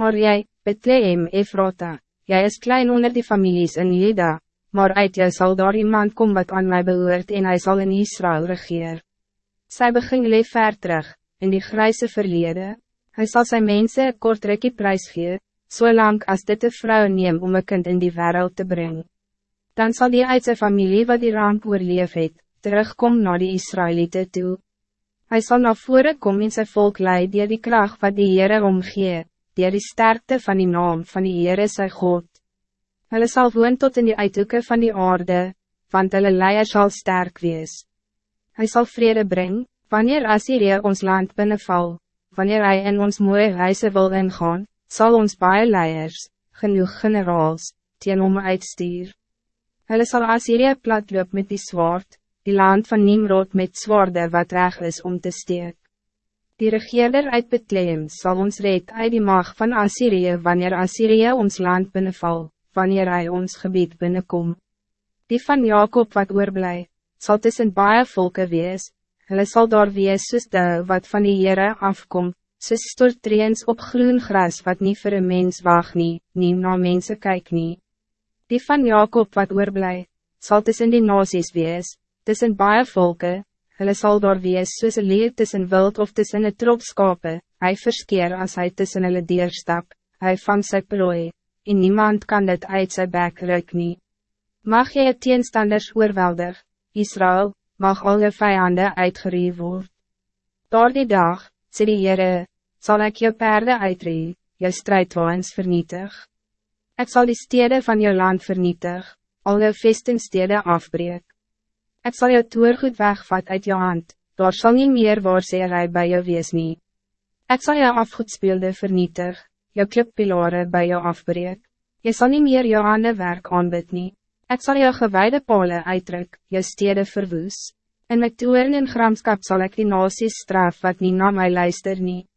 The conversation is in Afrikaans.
Maar jij, Bethlehem Efrata, jij is klein onder die families in Juda, maar uit jou zal daar iemand komen wat aan mij behoort en hij zal in Israël regeer. Zij begin leef ver terug, in die grijze verleden, hij zal zijn mensen een kort rekkie prijs geven, zolang als dit de vrouw neem om een kind in die wereld te brengen. Dan zal die uit zijn familie wat die ramp oorleef het, terugkom naar die Israëlieten toe. Hij zal naar voren komen in zijn volk leid die die kracht wat die Heere omgee, die die sterkte van die naam van die Heere sy God. Hulle sal woon tot in die uithoeken van die aarde, want hulle leier zal sterk wees. Hij zal vrede brengen, wanneer Assyrië ons land binnenval, wanneer hij in ons mooie reise wil ingaan, zal ons baie leiers, genoeg generaals, teen om uitstuur. Hulle sal Assyrië platloop met die zwaard, die land van Nimrod met zwaarde wat reg is om te steek. Die regeerder uit Bethlehem zal ons red uit die mag van Assyrië wanneer Assyrië ons land binnenval, wanneer hij ons gebied binnenkom. Die van Jacob wat oorblij, zal tussen baie volke wees, hulle sal daar wees soos de wat van die Heere afkom, soos stortreens op groen gras wat niet voor een mens waag nie, nie na mense kyk nie. Die van Jacob wat oorblij, zal tussen die nasies wees, tussen baie volke, hulle sal daar wees soos een leer tussen wild of tussen een trop skape, hy verskeer as hy tussen hulle deurstap, hy van sy prooi, en niemand kan dit uit sy bek ruik nie. Mag jy het teenstanders oorweldig, Israël, mag al je vijanden uitgerie word. Door die dag, sê die Heere, sal ek jou perde uitrie, jou strijdwaans vernietig. Ik zal die steden van je land vernietig, al je vestingsteden afbreek. Ik zal je toergoed wegvat uit je hand, daar zal niet meer waarseerij bij je wees nie. Ik zal je afgoedspeelde vernietig, je klippilare bij je afbreek. Je zal niet meer je handen werk aanbid nie. Ik zal je gewijde polen uitdruk, je steden verwoes. En met toeren en gramskap zal ik die nasies straf wat niet naar mij luister nie.